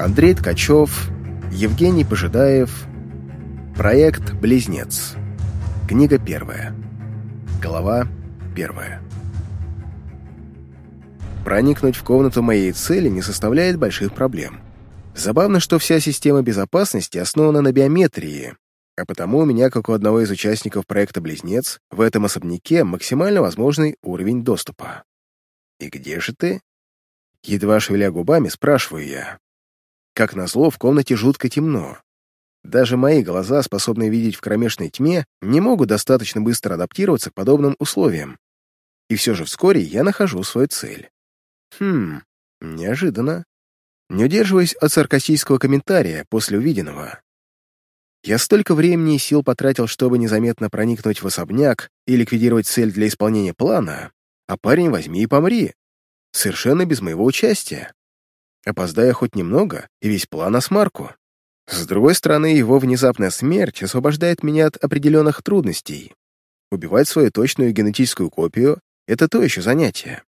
Андрей Ткачев, Евгений Пожидаев, проект «Близнец». Книга первая. Глава первая. Проникнуть в комнату моей цели не составляет больших проблем. Забавно, что вся система безопасности основана на биометрии, а потому у меня, как у одного из участников проекта «Близнец», в этом особняке максимально возможный уровень доступа. «И где же ты?» Едва шевеля губами, спрашиваю я. Как назло, в комнате жутко темно. Даже мои глаза, способные видеть в кромешной тьме, не могут достаточно быстро адаптироваться к подобным условиям. И все же вскоре я нахожу свою цель. Хм, неожиданно. Не удерживаясь от саркастического комментария после увиденного. Я столько времени и сил потратил, чтобы незаметно проникнуть в особняк и ликвидировать цель для исполнения плана, а парень возьми и помри. Совершенно без моего участия. Опоздая хоть немного, и весь план на смарку. С другой стороны, его внезапная смерть освобождает меня от определенных трудностей. Убивать свою точную генетическую копию — это то еще занятие.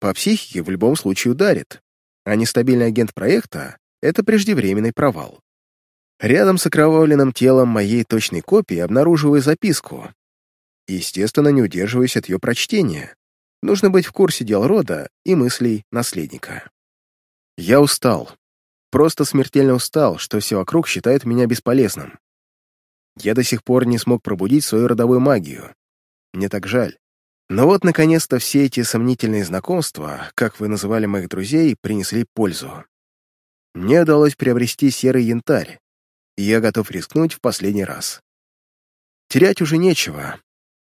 По психике в любом случае ударит, а нестабильный агент проекта — это преждевременный провал. Рядом с окровавленным телом моей точной копии обнаруживаю записку. Естественно, не удерживаюсь от ее прочтения. Нужно быть в курсе дел рода и мыслей наследника. Я устал. Просто смертельно устал, что все вокруг считает меня бесполезным. Я до сих пор не смог пробудить свою родовую магию. Мне так жаль. Но вот, наконец-то, все эти сомнительные знакомства, как вы называли моих друзей, принесли пользу. Мне удалось приобрести серый янтарь, и я готов рискнуть в последний раз. Терять уже нечего.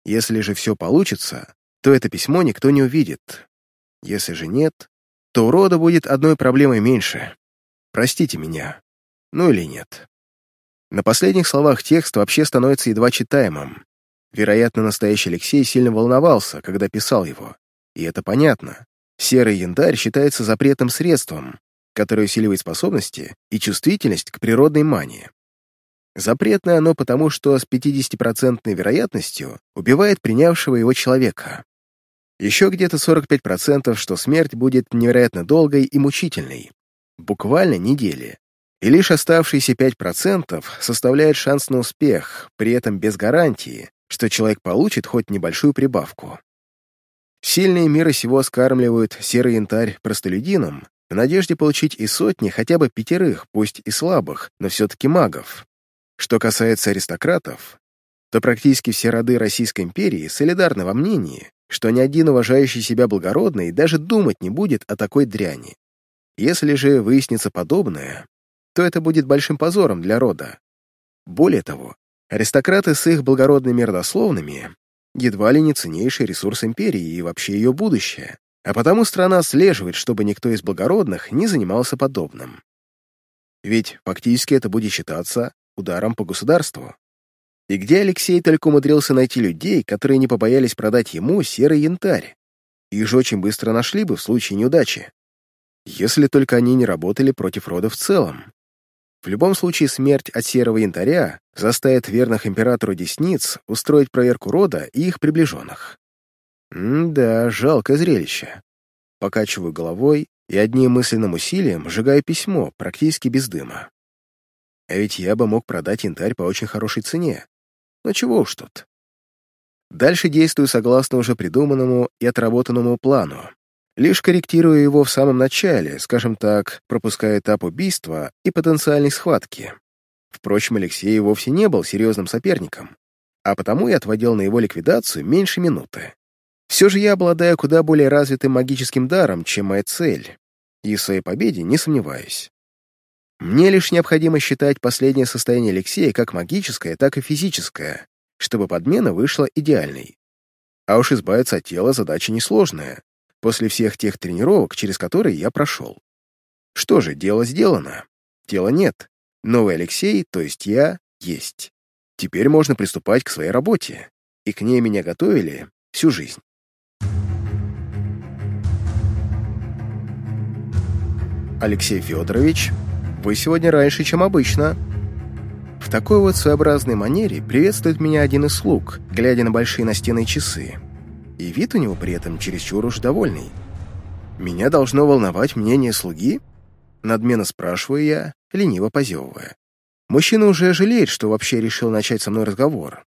Если же все получится, то это письмо никто не увидит. Если же нет, то у рода будет одной проблемой меньше. Простите меня. Ну или нет. На последних словах текст вообще становится едва читаемым. Вероятно, настоящий Алексей сильно волновался, когда писал его. И это понятно. Серый янтарь считается запретным средством, которое усиливает способности и чувствительность к природной мании. Запретное оно потому, что с 50% вероятностью убивает принявшего его человека. Еще где-то 45%, что смерть будет невероятно долгой и мучительной. Буквально недели. И лишь оставшиеся 5% составляет шанс на успех, при этом без гарантии, что человек получит хоть небольшую прибавку. Сильные мира сего скармливают серый янтарь простолюдинам в надежде получить и сотни хотя бы пятерых, пусть и слабых, но все-таки магов. Что касается аристократов, то практически все роды Российской империи солидарны во мнении, что ни один уважающий себя благородный даже думать не будет о такой дряни. Если же выяснится подобное, то это будет большим позором для рода. Более того, аристократы с их благородными родословными едва ли не ценнейший ресурс империи и вообще ее будущее, а потому страна слеживает, чтобы никто из благородных не занимался подобным. Ведь фактически это будет считаться ударом по государству. И где Алексей только умудрился найти людей, которые не побоялись продать ему серый янтарь? Их же очень быстро нашли бы в случае неудачи. Если только они не работали против рода в целом. В любом случае, смерть от серого янтаря заставит верных императору Десниц устроить проверку рода и их приближенных. М-да, жалкое зрелище. Покачиваю головой и одним мысленным усилием сжигаю письмо, практически без дыма. А ведь я бы мог продать янтарь по очень хорошей цене. Но чего уж тут. Дальше действую согласно уже придуманному и отработанному плану. Лишь корректирую его в самом начале, скажем так, пропуская этап убийства и потенциальной схватки. Впрочем, Алексей вовсе не был серьезным соперником, а потому я отводил на его ликвидацию меньше минуты. Все же я обладаю куда более развитым магическим даром, чем моя цель, и в своей победе не сомневаюсь. Мне лишь необходимо считать последнее состояние Алексея как магическое, так и физическое, чтобы подмена вышла идеальной. А уж избавиться от тела задача несложная, после всех тех тренировок, через которые я прошел. Что же, дело сделано. Тела нет. Новый Алексей, то есть я, есть. Теперь можно приступать к своей работе. И к ней меня готовили всю жизнь. Алексей Федорович вы сегодня раньше, чем обычно». В такой вот своеобразной манере приветствует меня один из слуг, глядя на большие настенные часы. И вид у него при этом чересчур уж довольный. Меня должно волновать мнение слуги? Надменно спрашиваю я, лениво позевывая. Мужчина уже жалеет, что вообще решил начать со мной разговор.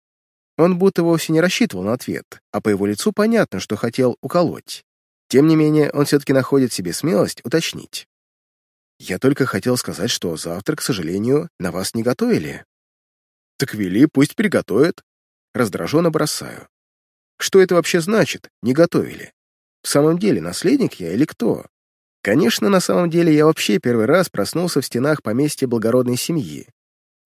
Он будто вовсе не рассчитывал на ответ, а по его лицу понятно, что хотел уколоть. Тем не менее, он все-таки находит себе смелость уточнить. «Я только хотел сказать, что завтра, к сожалению, на вас не готовили». «Так вели, пусть приготовят». Раздраженно бросаю. «Что это вообще значит, не готовили? В самом деле, наследник я или кто?» Конечно, на самом деле я вообще первый раз проснулся в стенах поместья благородной семьи,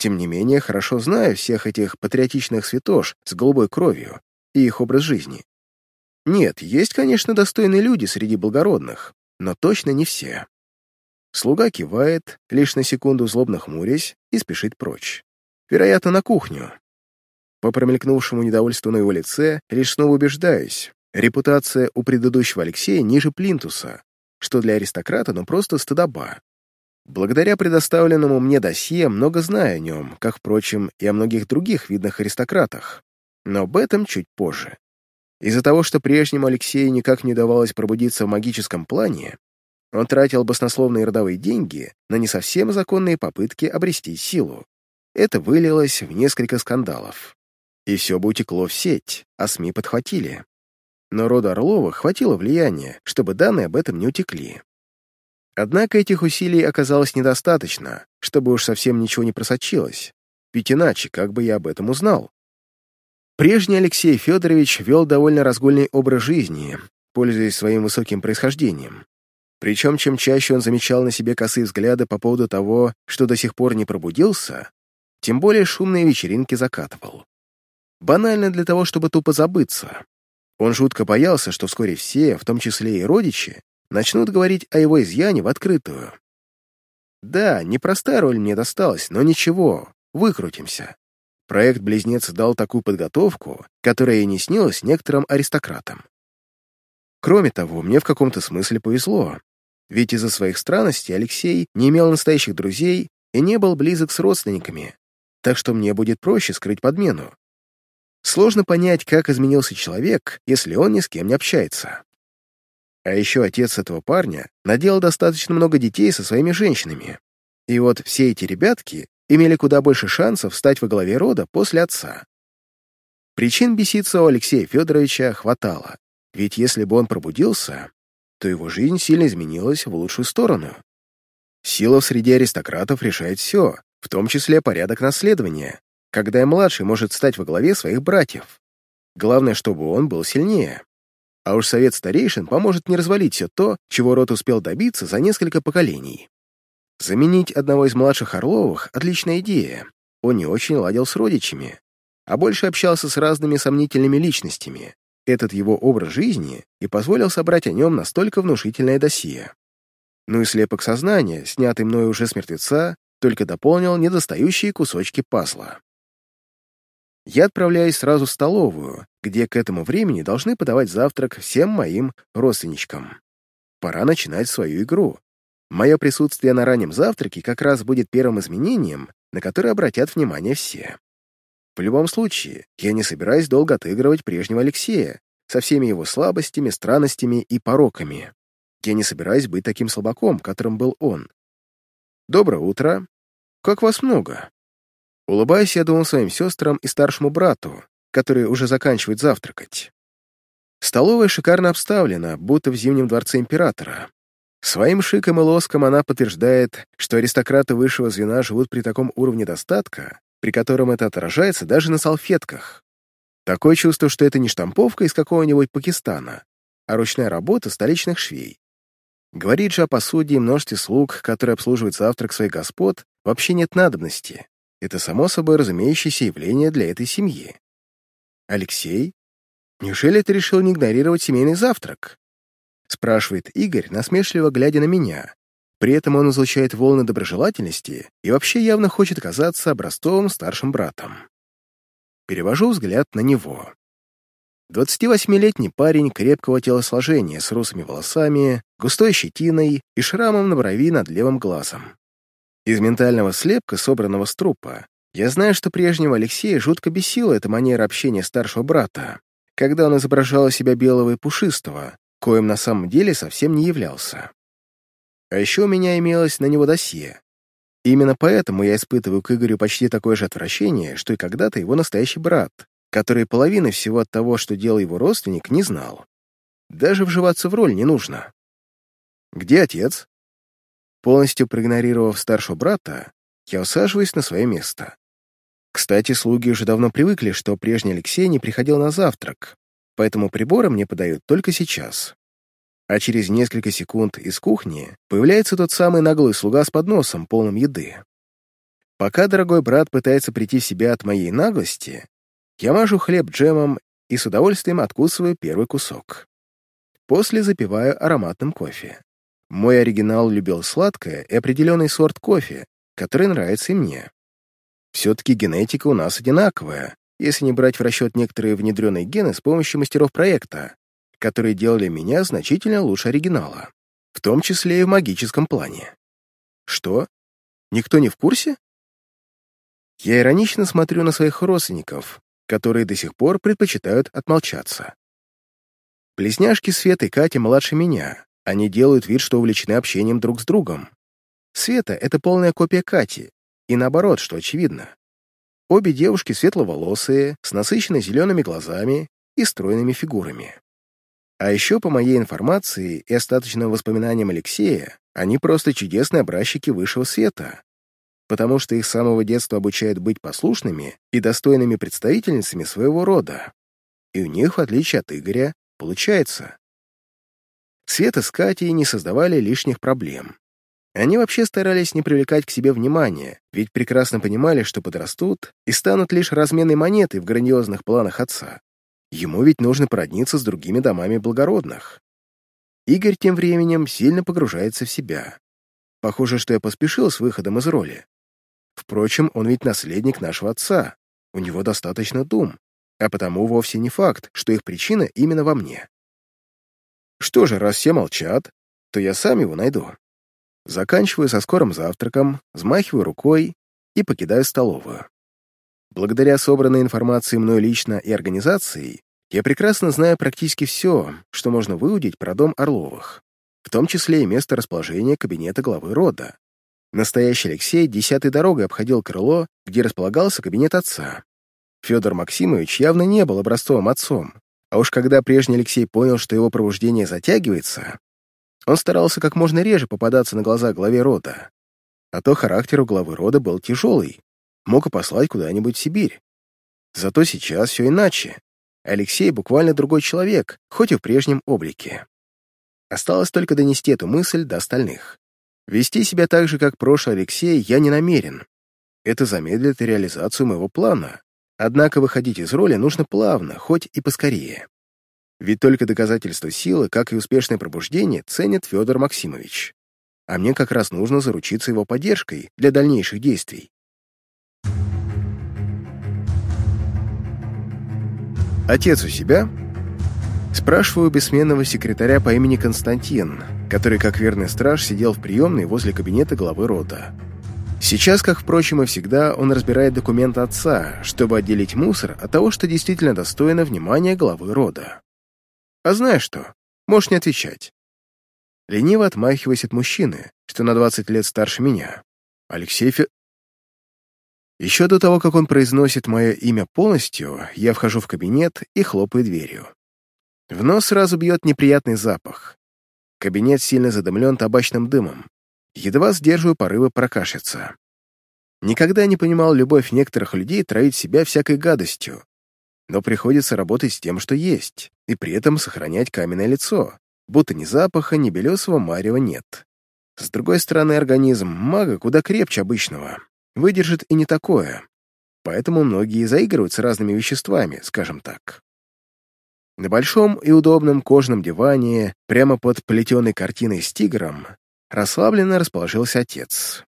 тем не менее, хорошо знаю всех этих патриотичных святош с голубой кровью и их образ жизни. Нет, есть, конечно, достойные люди среди благородных, но точно не все. Слуга кивает, лишь на секунду злобно хмурясь, и спешит прочь. Вероятно, на кухню. По промелькнувшему недовольству на его лице лишь снова убеждаюсь, репутация у предыдущего Алексея ниже плинтуса, что для аристократа ну просто стыдоба. Благодаря предоставленному мне досье много знаю о нем, как, впрочем, и о многих других видных аристократах, но об этом чуть позже. Из-за того, что прежнему Алексею никак не удавалось пробудиться в магическом плане, он тратил баснословные родовые деньги на не совсем законные попытки обрести силу. Это вылилось в несколько скандалов. И все бы утекло в сеть, а СМИ подхватили. Но роду Орлова хватило влияния, чтобы данные об этом не утекли. Однако этих усилий оказалось недостаточно, чтобы уж совсем ничего не просочилось, ведь иначе как бы я об этом узнал? Прежний Алексей Федорович вел довольно разгульный образ жизни, пользуясь своим высоким происхождением. Причем, чем чаще он замечал на себе косые взгляды по поводу того, что до сих пор не пробудился, тем более шумные вечеринки закатывал. Банально для того, чтобы тупо забыться. Он жутко боялся, что вскоре все, в том числе и родичи, начнут говорить о его изъяне в открытую. Да, непростая роль мне досталась, но ничего, выкрутимся. Проект «Близнец» дал такую подготовку, которая и не снилась некоторым аристократам. Кроме того, мне в каком-то смысле повезло, ведь из-за своих странностей Алексей не имел настоящих друзей и не был близок с родственниками, так что мне будет проще скрыть подмену. Сложно понять, как изменился человек, если он ни с кем не общается. А еще отец этого парня наделал достаточно много детей со своими женщинами. И вот все эти ребятки имели куда больше шансов стать во главе рода после отца. Причин беситься у Алексея Федоровича хватало, ведь если бы он пробудился, то его жизнь сильно изменилась в лучшую сторону. Сила в среде аристократов решает все, в том числе порядок наследования, когда и младший может стать во главе своих братьев. Главное, чтобы он был сильнее. А уж совет старейшин поможет не развалить все то, чего род успел добиться за несколько поколений. Заменить одного из младших Орловых — отличная идея. Он не очень ладил с родичами, а больше общался с разными сомнительными личностями. Этот его образ жизни и позволил собрать о нем настолько внушительное досье. Ну и слепок сознания, снятый мной уже с мертвеца, только дополнил недостающие кусочки пазла я отправляюсь сразу в столовую, где к этому времени должны подавать завтрак всем моим родственничкам. Пора начинать свою игру. Мое присутствие на раннем завтраке как раз будет первым изменением, на которое обратят внимание все. В любом случае, я не собираюсь долго отыгрывать прежнего Алексея со всеми его слабостями, странностями и пороками. Я не собираюсь быть таким слабаком, которым был он. Доброе утро. Как вас много? Улыбаясь, я думал своим сестрам и старшему брату, которые уже заканчивают завтракать. Столовая шикарно обставлена, будто в Зимнем дворце императора. Своим шиком и лоском она подтверждает, что аристократы высшего звена живут при таком уровне достатка, при котором это отражается даже на салфетках. Такое чувство, что это не штамповка из какого-нибудь Пакистана, а ручная работа столичных швей. Говорит же о посуде и множестве слуг, которые обслуживают завтрак своих господ, вообще нет надобности. Это само собой разумеющееся явление для этой семьи. Алексей? Неужели ты решил не игнорировать семейный завтрак? Спрашивает Игорь, насмешливо глядя на меня. При этом он излучает волны доброжелательности и вообще явно хочет казаться образцовым старшим братом. Перевожу взгляд на него. 28-летний парень крепкого телосложения с русыми волосами, густой щетиной и шрамом на брови над левым глазом. Из ментального слепка, собранного с трупа, я знаю, что прежнего Алексея жутко бесила эта манера общения старшего брата, когда он изображал себя белого и пушистого, коим на самом деле совсем не являлся. А еще у меня имелось на него досье. Именно поэтому я испытываю к Игорю почти такое же отвращение, что и когда-то его настоящий брат, который половины всего от того, что делал его родственник, не знал. Даже вживаться в роль не нужно. «Где отец?» Полностью проигнорировав старшего брата, я усаживаюсь на свое место. Кстати, слуги уже давно привыкли, что прежний Алексей не приходил на завтрак, поэтому приборы мне подают только сейчас. А через несколько секунд из кухни появляется тот самый наглый слуга с подносом, полным еды. Пока дорогой брат пытается прийти в себя от моей наглости, я мажу хлеб джемом и с удовольствием откусываю первый кусок. После запиваю ароматным кофе. Мой оригинал любил сладкое и определенный сорт кофе, который нравится и мне. Все-таки генетика у нас одинаковая, если не брать в расчет некоторые внедренные гены с помощью мастеров проекта, которые делали меня значительно лучше оригинала, в том числе и в магическом плане. Что? Никто не в курсе? Я иронично смотрю на своих родственников, которые до сих пор предпочитают отмолчаться. Близняшки Света и Катя младше меня. Они делают вид, что увлечены общением друг с другом. Света — это полная копия Кати, и наоборот, что очевидно. Обе девушки светловолосые, с насыщенно зелеными глазами и стройными фигурами. А еще, по моей информации и остаточным воспоминаниям Алексея, они просто чудесные образчики высшего света, потому что их с самого детства обучают быть послушными и достойными представительницами своего рода. И у них, в отличие от Игоря, получается. Света с Катей не создавали лишних проблем. Они вообще старались не привлекать к себе внимания, ведь прекрасно понимали, что подрастут и станут лишь разменной монетой в грандиозных планах отца. Ему ведь нужно породниться с другими домами благородных. Игорь тем временем сильно погружается в себя. Похоже, что я поспешил с выходом из роли. Впрочем, он ведь наследник нашего отца. У него достаточно дум, а потому вовсе не факт, что их причина именно во мне. Что же, раз все молчат, то я сам его найду. Заканчиваю со скорым завтраком, взмахиваю рукой и покидаю столовую. Благодаря собранной информации мной лично и организации, я прекрасно знаю практически все, что можно выудить про дом Орловых, в том числе и место расположения кабинета главы рода. Настоящий Алексей десятой дорогой обходил крыло, где располагался кабинет отца. Федор Максимович явно не был образцовым отцом, а уж когда прежний Алексей понял, что его пробуждение затягивается, он старался как можно реже попадаться на глаза главе рода. А то характер у главы рода был тяжелый, мог и послать куда-нибудь в Сибирь. Зато сейчас все иначе. Алексей буквально другой человек, хоть и в прежнем облике. Осталось только донести эту мысль до остальных. Вести себя так же, как прошлый Алексей, я не намерен. Это замедлит реализацию моего плана. Однако выходить из роли нужно плавно, хоть и поскорее. Ведь только доказательство силы, как и успешное пробуждение, ценит Федор Максимович. А мне как раз нужно заручиться его поддержкой для дальнейших действий. «Отец у себя?» Спрашиваю бессменного секретаря по имени Константин, который, как верный страж, сидел в приемной возле кабинета главы рода. Сейчас, как, впрочем, и всегда, он разбирает документы отца, чтобы отделить мусор от того, что действительно достойно внимания главы рода. А знаешь что? Можешь не отвечать. Лениво отмахиваясь от мужчины, что на 20 лет старше меня. Алексей Фе... Еще до того, как он произносит мое имя полностью, я вхожу в кабинет и хлопаю дверью. В нос сразу бьет неприятный запах. Кабинет сильно задымлен табачным дымом. Едва сдерживаю порывы прокашляться. Никогда не понимал любовь некоторых людей травить себя всякой гадостью, но приходится работать с тем, что есть, и при этом сохранять каменное лицо, будто ни запаха, ни белесого марева нет. С другой стороны, организм мага куда крепче обычного, выдержит и не такое, поэтому многие заигрывают с разными веществами, скажем так. На большом и удобном кожаном диване, прямо под плетеной картиной с тигром, расслабленно расположился отец.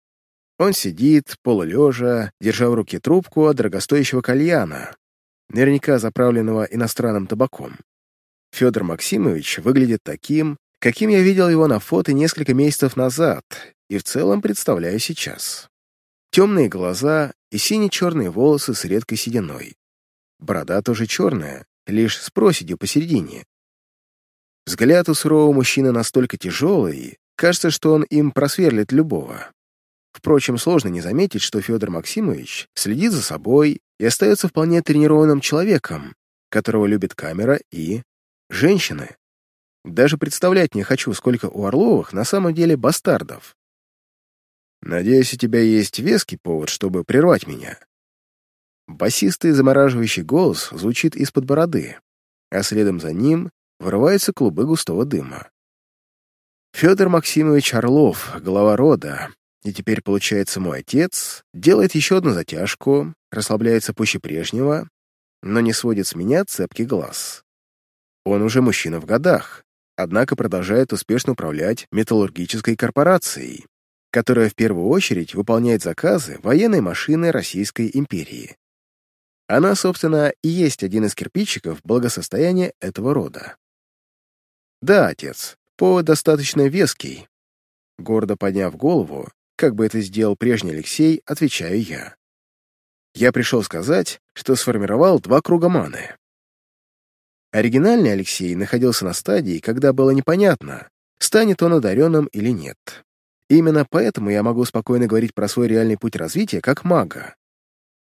Он сидит, полулежа, держа в руке трубку от дорогостоящего кальяна, наверняка заправленного иностранным табаком. Федор Максимович выглядит таким, каким я видел его на фото несколько месяцев назад и в целом представляю сейчас. Темные глаза и сине-черные волосы с редкой сединой. Борода тоже черная, лишь с проседью посередине. Взгляд у сурового мужчины настолько тяжелый, Кажется, что он им просверлит любого. Впрочем, сложно не заметить, что Федор Максимович следит за собой и остается вполне тренированным человеком, которого любит камера и женщины. Даже представлять не хочу, сколько у Орловых на самом деле бастардов. Надеюсь, у тебя есть веский повод, чтобы прервать меня. Басистый замораживающий голос звучит из-под бороды, а следом за ним вырываются клубы густого дыма. Федор Максимович Орлов, глава рода, и теперь, получается, мой отец, делает еще одну затяжку, расслабляется пуще прежнего, но не сводит с меня цепкий глаз. Он уже мужчина в годах, однако продолжает успешно управлять металлургической корпорацией, которая в первую очередь выполняет заказы военной машины Российской империи. Она, собственно, и есть один из кирпичиков благосостояния этого рода. Да, отец, повод достаточно веский. Гордо подняв голову, как бы это сделал прежний Алексей, отвечаю я. Я пришел сказать, что сформировал два круга маны. Оригинальный Алексей находился на стадии, когда было непонятно, станет он одаренным или нет. Именно поэтому я могу спокойно говорить про свой реальный путь развития как мага.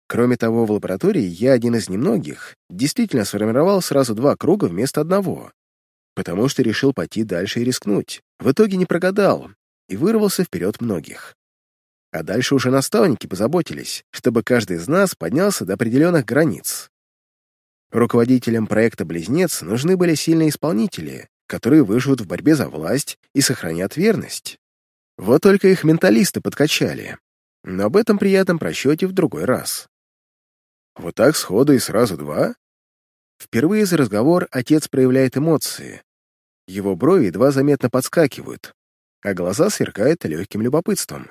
Кроме того, в лаборатории я один из немногих действительно сформировал сразу два круга вместо одного, потому что решил пойти дальше и рискнуть. В итоге не прогадал и вырвался вперед многих. А дальше уже наставники позаботились, чтобы каждый из нас поднялся до определенных границ. Руководителям проекта «Близнец» нужны были сильные исполнители, которые выживут в борьбе за власть и сохранят верность. Вот только их менталисты подкачали. Но об этом приятном просчете в другой раз. Вот так сходу и сразу два? Впервые за разговор отец проявляет эмоции. Его брови едва заметно подскакивают, а глаза сверкают легким любопытством.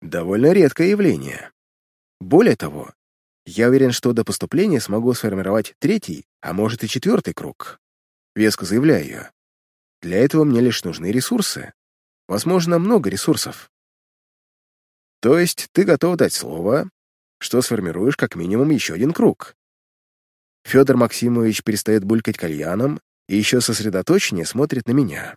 Довольно редкое явление. Более того, я уверен, что до поступления смогу сформировать третий, а может и четвертый круг. Веско заявляю. Для этого мне лишь нужны ресурсы. Возможно, много ресурсов. То есть ты готов дать слово, что сформируешь как минимум еще один круг. Федор Максимович перестает булькать кальяном и еще сосредоточеннее смотрит на меня.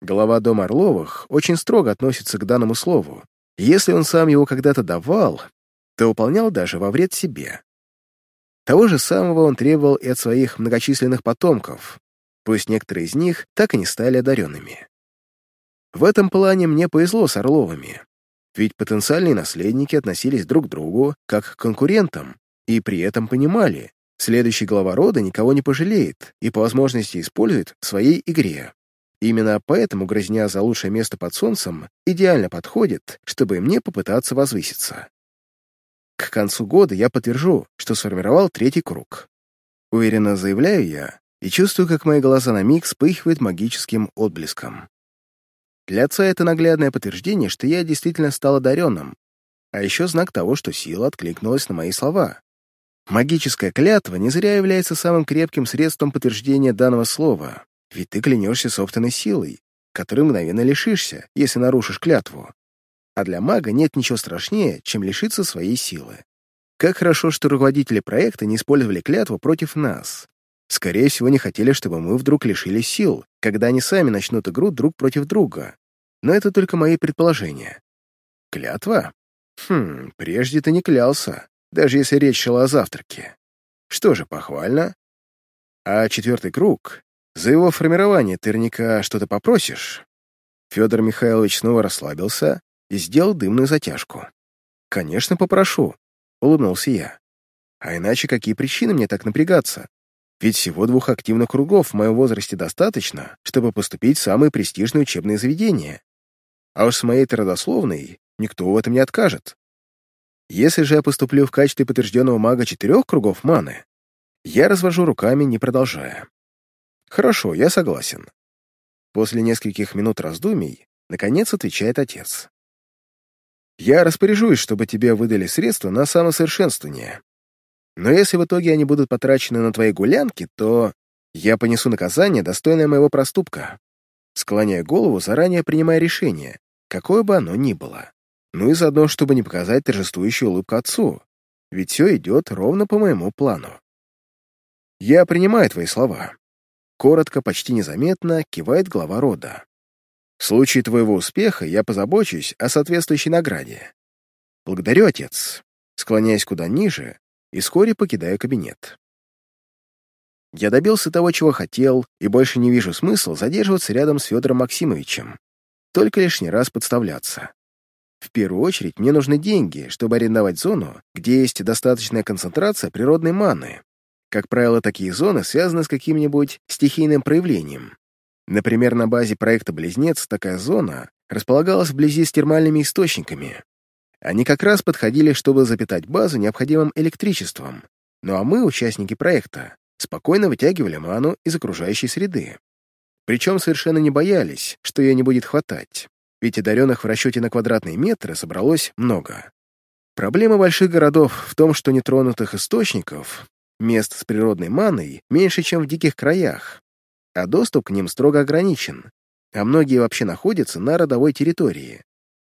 Глава дома Орловых очень строго относится к данному слову. Если он сам его когда-то давал, то выполнял даже во вред себе. Того же самого он требовал и от своих многочисленных потомков, пусть некоторые из них так и не стали одаренными. В этом плане мне повезло с Орловыми, ведь потенциальные наследники относились друг к другу как к конкурентам и при этом понимали, следующий глава рода никого не пожалеет и по возможности использует в своей игре. Именно поэтому грызня за лучшее место под солнцем идеально подходит, чтобы мне попытаться возвыситься. К концу года я подтвержу, что сформировал третий круг. Уверенно заявляю я и чувствую, как мои глаза на миг вспыхивают магическим отблеском. Для отца это наглядное подтверждение, что я действительно стал одаренным, а еще знак того, что сила откликнулась на мои слова. Магическая клятва не зря является самым крепким средством подтверждения данного слова, ведь ты клянешься собственной силой, которой мгновенно лишишься, если нарушишь клятву. А для мага нет ничего страшнее, чем лишиться своей силы. Как хорошо, что руководители проекта не использовали клятву против нас. Скорее всего, не хотели, чтобы мы вдруг лишились сил, когда они сами начнут игру друг против друга. Но это только мои предположения. Клятва? Хм, прежде ты не клялся, даже если речь шла о завтраке. Что же, похвально. А четвертый круг? За его формирование ты наверняка что-то попросишь? Федор Михайлович снова расслабился и сделал дымную затяжку. «Конечно, попрошу», — улыбнулся я. «А иначе какие причины мне так напрягаться? Ведь всего двух активных кругов в моем возрасте достаточно, чтобы поступить в самые престижные учебные заведения. А уж с моей-то родословной никто в этом не откажет. Если же я поступлю в качестве подтвержденного мага четырех кругов маны, я развожу руками, не продолжая. Хорошо, я согласен. После нескольких минут раздумий, наконец отвечает отец. Я распоряжусь, чтобы тебе выдали средства на самосовершенствование. Но если в итоге они будут потрачены на твои гулянки, то я понесу наказание, достойное моего проступка. Склоняя голову, заранее принимая решение, какое бы оно ни было. Ну и заодно, чтобы не показать торжествующую улыбку отцу, ведь все идет ровно по моему плану. Я принимаю твои слова. Коротко, почти незаметно кивает глава рода. В случае твоего успеха я позабочусь о соответствующей награде. Благодарю, отец. Склоняясь куда ниже и вскоре покидаю кабинет. Я добился того, чего хотел, и больше не вижу смысла задерживаться рядом с Федором Максимовичем. Только лишний раз подставляться. В первую очередь мне нужны деньги, чтобы арендовать зону, где есть достаточная концентрация природной маны. Как правило, такие зоны связаны с каким-нибудь стихийным проявлением. Например, на базе проекта «Близнец» такая зона располагалась вблизи с термальными источниками. Они как раз подходили, чтобы запитать базу необходимым электричеством. Ну а мы, участники проекта, спокойно вытягивали ману из окружающей среды. Причем совершенно не боялись, что ее не будет хватать, ведь одаренных в расчете на квадратные метры собралось много. Проблема больших городов в том, что нетронутых источников, мест с природной маной, меньше, чем в диких краях, а доступ к ним строго ограничен, а многие вообще находятся на родовой территории.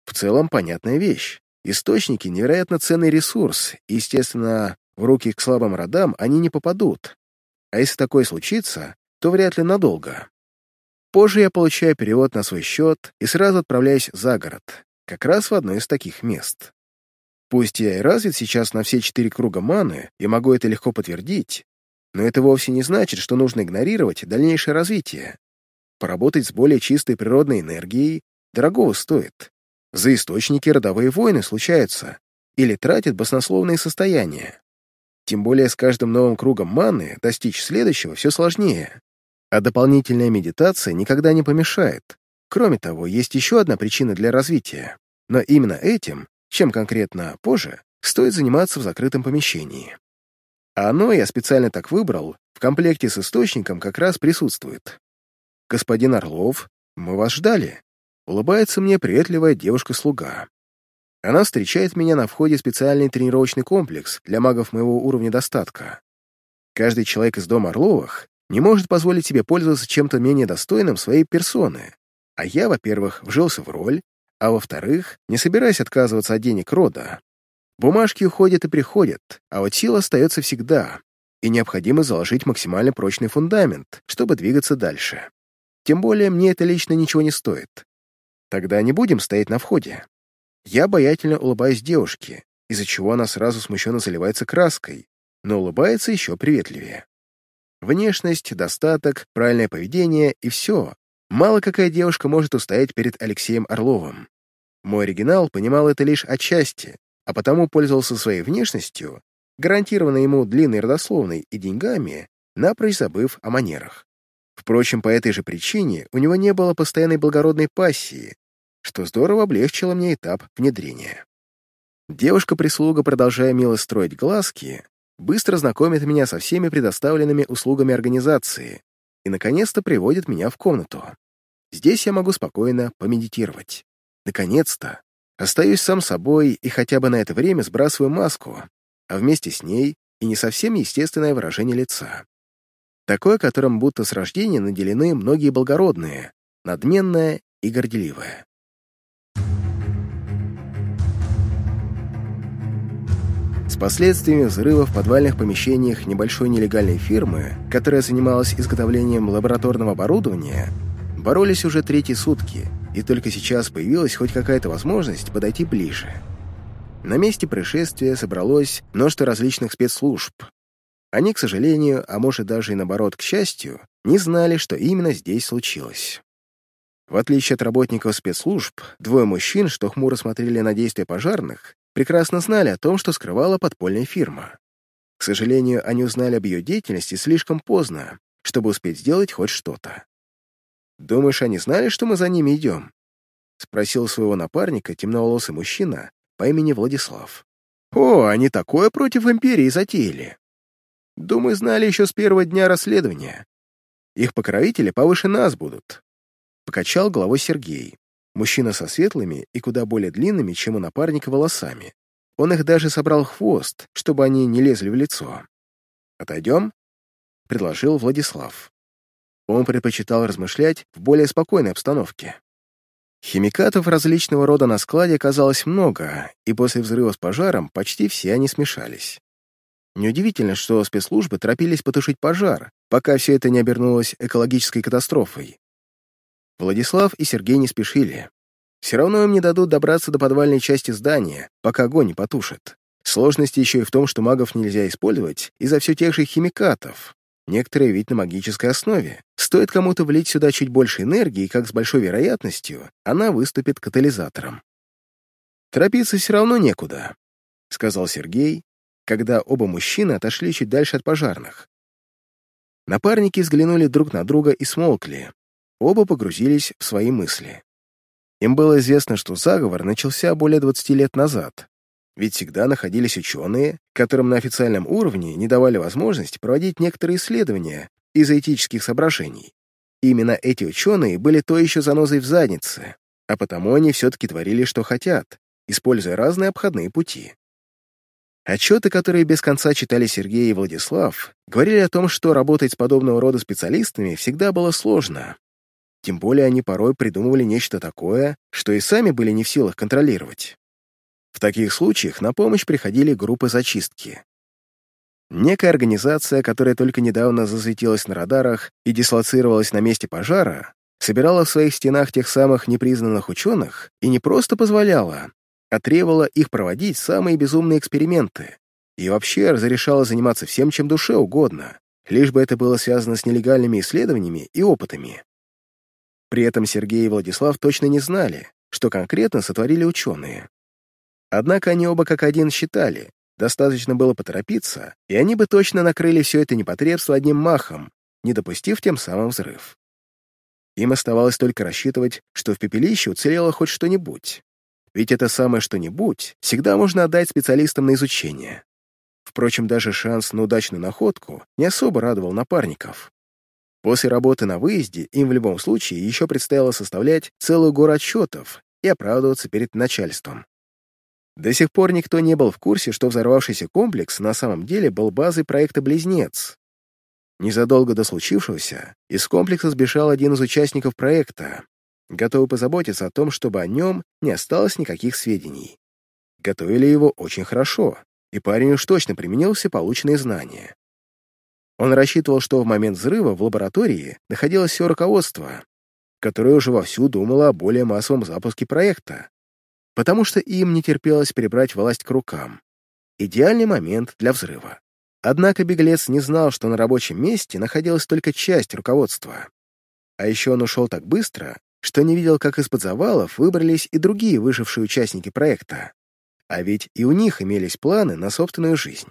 В целом, понятная вещь. Источники — невероятно ценный ресурс, и, естественно, в руки к слабым родам они не попадут. А если такое случится, то вряд ли надолго. Позже я получаю перевод на свой счет и сразу отправляюсь за город, как раз в одно из таких мест. Пусть я и развит сейчас на все четыре круга маны и могу это легко подтвердить, но это вовсе не значит, что нужно игнорировать дальнейшее развитие. Поработать с более чистой природной энергией дорогого стоит. За источники родовые войны случаются или тратят баснословные состояния. Тем более с каждым новым кругом маны достичь следующего все сложнее. А дополнительная медитация никогда не помешает. Кроме того, есть еще одна причина для развития. Но именно этим, чем конкретно позже, стоит заниматься в закрытом помещении. А оно, я специально так выбрал, в комплекте с источником как раз присутствует. «Господин Орлов, мы вас ждали», — улыбается мне приветливая девушка-слуга. Она встречает меня на входе в специальный тренировочный комплекс для магов моего уровня достатка. Каждый человек из дома Орловых не может позволить себе пользоваться чем-то менее достойным своей персоны. А я, во-первых, вжился в роль, а во-вторых, не собираюсь отказываться от денег рода. Бумажки уходят и приходят, а вот сила остается всегда, и необходимо заложить максимально прочный фундамент, чтобы двигаться дальше. Тем более мне это лично ничего не стоит. Тогда не будем стоять на входе. Я обаятельно улыбаюсь девушке, из-за чего она сразу смущенно заливается краской, но улыбается еще приветливее. Внешность, достаток, правильное поведение и все. Мало какая девушка может устоять перед Алексеем Орловым. Мой оригинал понимал это лишь отчасти, а потому пользовался своей внешностью, гарантированной ему длинной родословной и деньгами, напрочь забыв о манерах. Впрочем, по этой же причине у него не было постоянной благородной пассии, что здорово облегчило мне этап внедрения. Девушка-прислуга, продолжая мило строить глазки, быстро знакомит меня со всеми предоставленными услугами организации и, наконец-то, приводит меня в комнату. Здесь я могу спокойно помедитировать. Наконец-то! Остаюсь сам собой и хотя бы на это время сбрасываю маску, а вместе с ней и не совсем естественное выражение лица. Такое, которым будто с рождения наделены многие благородные, надменное и горделивое. С последствиями взрыва в подвальных помещениях небольшой нелегальной фирмы, которая занималась изготовлением лабораторного оборудования, боролись уже третьи сутки — и только сейчас появилась хоть какая-то возможность подойти ближе. На месте происшествия собралось множество различных спецслужб. Они, к сожалению, а может даже и наоборот, к счастью, не знали, что именно здесь случилось. В отличие от работников спецслужб, двое мужчин, что хмуро смотрели на действия пожарных, прекрасно знали о том, что скрывала подпольная фирма. К сожалению, они узнали об ее деятельности слишком поздно, чтобы успеть сделать хоть что-то. «Думаешь, они знали, что мы за ними идем?» — спросил своего напарника темноволосый мужчина по имени Владислав. «О, они такое против империи затеяли!» «Думаю, знали еще с первого дня расследования. Их покровители повыше нас будут», — покачал головой Сергей, мужчина со светлыми и куда более длинными, чем у напарника, волосами. Он их даже собрал хвост, чтобы они не лезли в лицо. «Отойдем?» — предложил Владислав. Он предпочитал размышлять в более спокойной обстановке. Химикатов различного рода на складе оказалось много, и после взрыва с пожаром почти все они смешались. Неудивительно, что спецслужбы торопились потушить пожар, пока все это не обернулось экологической катастрофой. Владислав и Сергей не спешили. Все равно им не дадут добраться до подвальной части здания, пока огонь не потушит. Сложность еще и в том, что магов нельзя использовать из-за все тех же химикатов. Некоторые ведь на магической основе. Стоит кому-то влить сюда чуть больше энергии, как с большой вероятностью она выступит катализатором. «Торопиться все равно некуда», — сказал Сергей, когда оба мужчины отошли чуть дальше от пожарных. Напарники взглянули друг на друга и смолкли. Оба погрузились в свои мысли. Им было известно, что заговор начался более 20 лет назад, ведь всегда находились ученые, которым на официальном уровне не давали возможность проводить некоторые исследования из-за этических соображений. Именно эти ученые были то еще занозой в заднице, а потому они все-таки творили, что хотят, используя разные обходные пути. Отчеты, которые без конца читали Сергей и Владислав, говорили о том, что работать с подобного рода специалистами всегда было сложно, тем более они порой придумывали нечто такое, что и сами были не в силах контролировать. В таких случаях на помощь приходили группы зачистки. Некая организация, которая только недавно засветилась на радарах и дислоцировалась на месте пожара, собирала в своих стенах тех самых непризнанных ученых и не просто позволяла, а требовала их проводить самые безумные эксперименты и вообще разрешала заниматься всем, чем душе угодно, лишь бы это было связано с нелегальными исследованиями и опытами. При этом Сергей и Владислав точно не знали, что конкретно сотворили ученые. Однако они оба как один считали, достаточно было поторопиться, и они бы точно накрыли все это непотребство одним махом, не допустив тем самым взрыв. Им оставалось только рассчитывать, что в пепелище уцелело хоть что-нибудь. Ведь это самое что-нибудь всегда можно отдать специалистам на изучение. Впрочем, даже шанс на удачную находку не особо радовал напарников. После работы на выезде им в любом случае еще предстояло составлять целую гору отчетов и оправдываться перед начальством. До сих пор никто не был в курсе, что взорвавшийся комплекс на самом деле был базой проекта «Близнец». Незадолго до случившегося из комплекса сбежал один из участников проекта, готовый позаботиться о том, чтобы о нем не осталось никаких сведений. Готовили его очень хорошо, и парень уж точно применил все полученные знания. Он рассчитывал, что в момент взрыва в лаборатории находилось все руководство, которое уже вовсю думало о более массовом запуске проекта, потому что им не терпелось перебрать власть к рукам. Идеальный момент для взрыва. Однако беглец не знал, что на рабочем месте находилась только часть руководства. А еще он ушел так быстро, что не видел, как из-под завалов выбрались и другие выжившие участники проекта. А ведь и у них имелись планы на собственную жизнь.